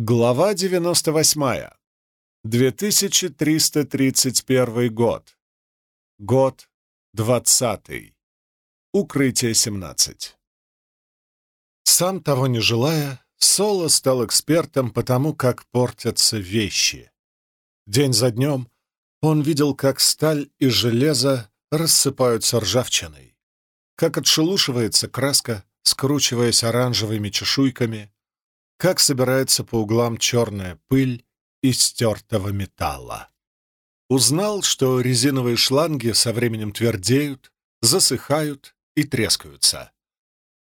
Глава 98. 2331 год. Год 20. Укрытие 17. Сам того не желая, Соло стал экспертом по тому, как портятся вещи. День за днем он видел, как сталь и железо рассыпаются ржавчиной, как отшелушивается краска, скручиваясь оранжевыми чешуйками, как собирается по углам черная пыль из стертого металла. Узнал, что резиновые шланги со временем твердеют, засыхают и трескаются.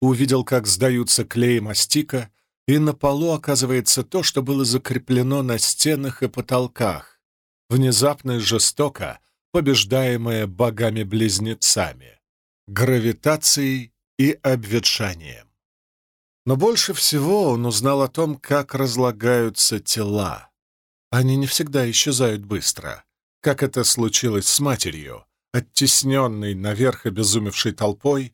Увидел, как сдаются клей мастика, и на полу оказывается то, что было закреплено на стенах и потолках, внезапно и жестоко побеждаемое богами-близнецами, гравитацией и обветшанием. Но больше всего он узнал о том, как разлагаются тела. Они не всегда исчезают быстро, как это случилось с матерью, оттесненной наверх обезумевшей толпой,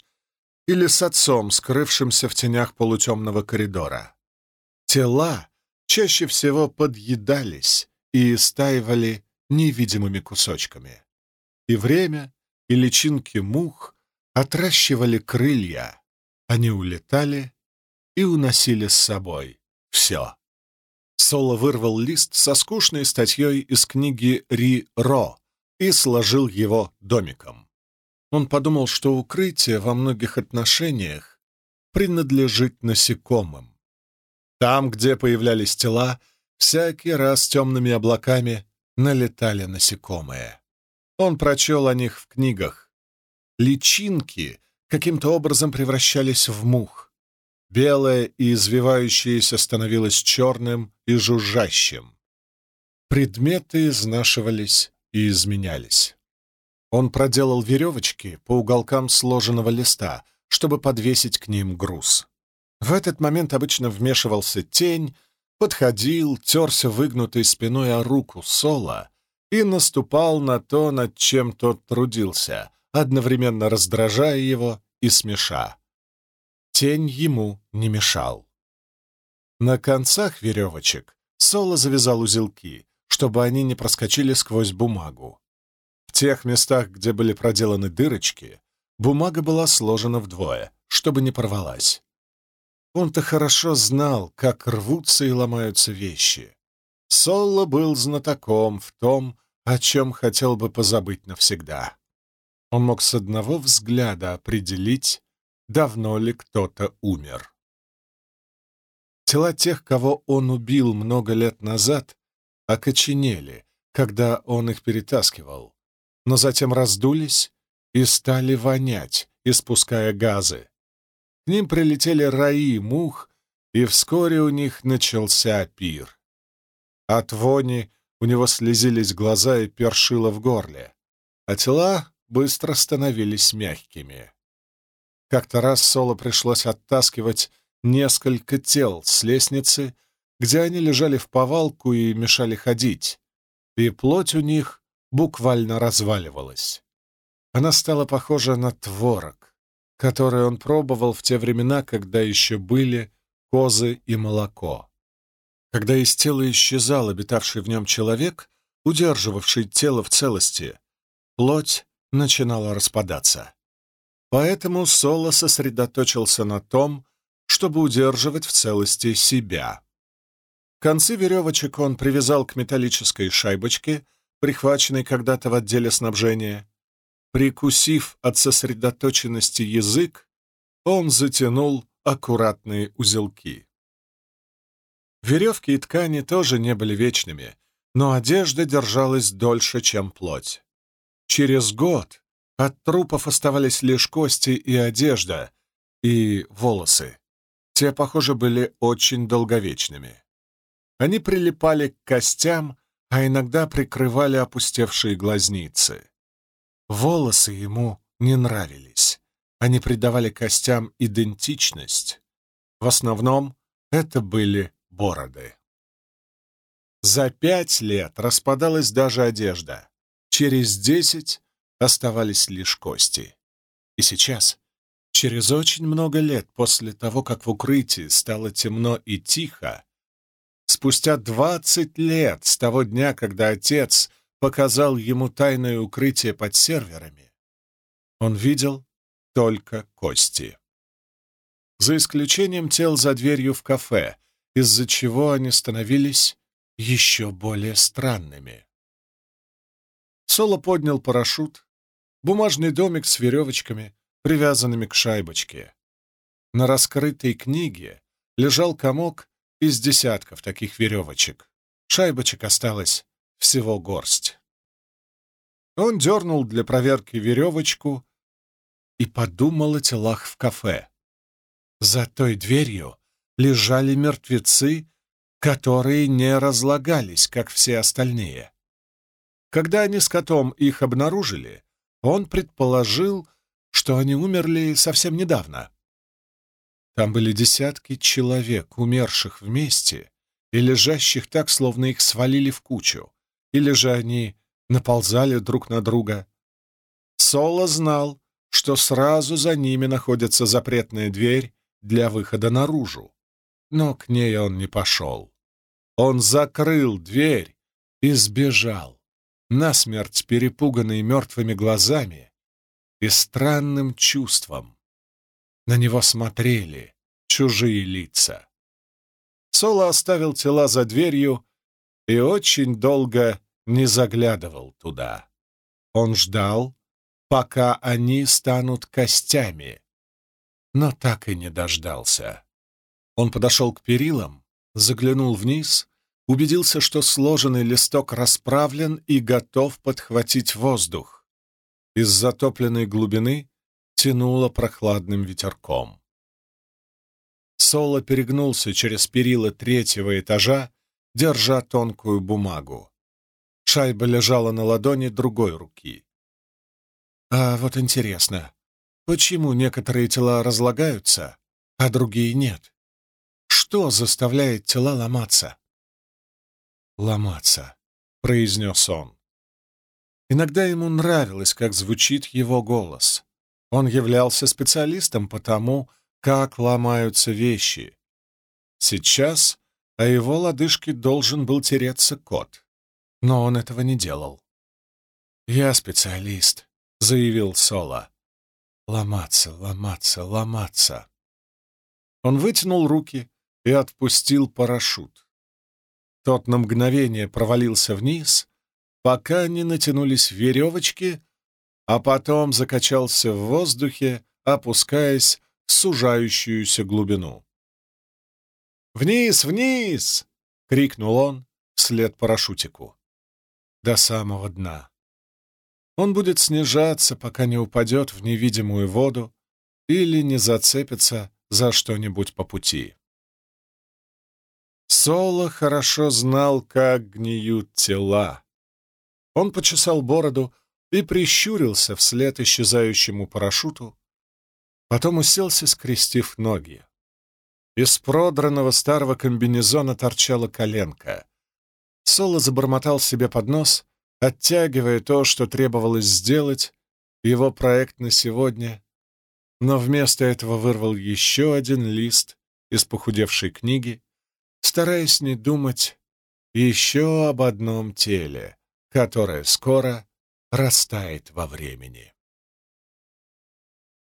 или с отцом, скрывшимся в тенях полутемного коридора. Тела чаще всего подъедались и истаивали невидимыми кусочками. И время, и личинки мух отращивали крылья, они улетали и уносили с собой все. Соло вырвал лист со скучной статьей из книги Ри Ро и сложил его домиком. Он подумал, что укрытие во многих отношениях принадлежит насекомым. Там, где появлялись тела, всякий раз темными облаками налетали насекомые. Он прочел о них в книгах. Личинки каким-то образом превращались в мух. Белое и извивающееся становилось черным и жужжащим. Предметы изнашивались и изменялись. Он проделал веревочки по уголкам сложенного листа, чтобы подвесить к ним груз. В этот момент обычно вмешивался тень, подходил, терся выгнутой спиной о руку Сола и наступал на то, над чем тот трудился, одновременно раздражая его и смеша. Тень ему не мешал. На концах веревочек Соло завязал узелки, чтобы они не проскочили сквозь бумагу. В тех местах, где были проделаны дырочки, бумага была сложена вдвое, чтобы не порвалась. Он-то хорошо знал, как рвутся и ломаются вещи. Соло был знатоком в том, о чем хотел бы позабыть навсегда. Он мог с одного взгляда определить, давно ли кто-то умер. Тела тех, кого он убил много лет назад, окоченели, когда он их перетаскивал, но затем раздулись и стали вонять, испуская газы. К ним прилетели раи мух, и вскоре у них начался пир. От вони у него слезились глаза и першило в горле, а тела быстро становились мягкими. Как-то раз Соло пришлось оттаскивать несколько тел с лестницы, где они лежали в повалку и мешали ходить, и плоть у них буквально разваливалась. Она стала похожа на творог, который он пробовал в те времена, когда еще были козы и молоко. Когда из тела исчезал обитавший в нем человек, удерживавший тело в целости, плоть начинала распадаться. Поэтому Соло сосредоточился на том, чтобы удерживать в целости себя. Концы веревочек он привязал к металлической шайбочке, прихваченной когда-то в отделе снабжения. Прикусив от сосредоточенности язык, он затянул аккуратные узелки. Веревки и ткани тоже не были вечными, но одежда держалась дольше, чем плоть. Через год от трупов оставались лишь кости и одежда, и волосы. Те, похоже, были очень долговечными. Они прилипали к костям, а иногда прикрывали опустевшие глазницы. Волосы ему не нравились. Они придавали костям идентичность. В основном это были бороды. За пять лет распадалась даже одежда. Через десять оставались лишь кости. И сейчас, через очень много лет после того, как в укрытии стало темно и тихо, спустя двадцать лет с того дня, когда отец показал ему тайное укрытие под серверами, он видел только кости. За исключением тел за дверью в кафе, из-за чего они становились еще более странными. Соло поднял парашют, бумажный домик с веревочками, привязанными к шайбочке. На раскрытой книге лежал комок из десятков таких веревочек. Шайбочек осталось всего горсть. Он дернул для проверки веревочку и подумал о телах в кафе. За той дверью лежали мертвецы, которые не разлагались, как все остальные. Когда они с котом их обнаружили, он предположил, что они умерли совсем недавно. Там были десятки человек, умерших вместе и лежащих так, словно их свалили в кучу, или же они наползали друг на друга. Соло знал, что сразу за ними находится запретная дверь для выхода наружу, но к ней он не пошел. Он закрыл дверь и сбежал, насмерть перепуганный мертвыми глазами и странным чувством, на него смотрели чужие лица. Соло оставил тела за дверью и очень долго не заглядывал туда. Он ждал, пока они станут костями, но так и не дождался. Он подошел к перилам, заглянул вниз, убедился, что сложенный листок расправлен и готов подхватить воздух. Из затопленной глубины тянуло прохладным ветерком. Соло перегнулся через перила третьего этажа, держа тонкую бумагу. Шайба лежала на ладони другой руки. А вот интересно, почему некоторые тела разлагаются, а другие нет? Что заставляет тела ломаться? «Ломаться», — произнес он. Иногда ему нравилось, как звучит его голос. Он являлся специалистом по тому, как ломаются вещи. Сейчас о его лодыжке должен был тереться кот, но он этого не делал. «Я специалист», — заявил Соло. «Ломаться, ломаться, ломаться». Он вытянул руки и отпустил парашют. Тот на мгновение провалился вниз, пока не натянулись веревочки, а потом закачался в воздухе, опускаясь в сужающуюся глубину. «Вниз, вниз!» — крикнул он вслед парашютику. До самого дна. Он будет снижаться, пока не упадет в невидимую воду или не зацепится за что-нибудь по пути. Соло хорошо знал, как гниют тела. Он почесал бороду, и прищурился вслед исчезающему парашюту, потом уселся, скрестив ноги. Из продранного старого комбинезона торчала коленка. Соло забормотал себе под нос, оттягивая то, что требовалось сделать, его проект на сегодня, но вместо этого вырвал еще один лист из похудевшей книги, стараясь не думать еще об одном теле, которое скоро растает во времени.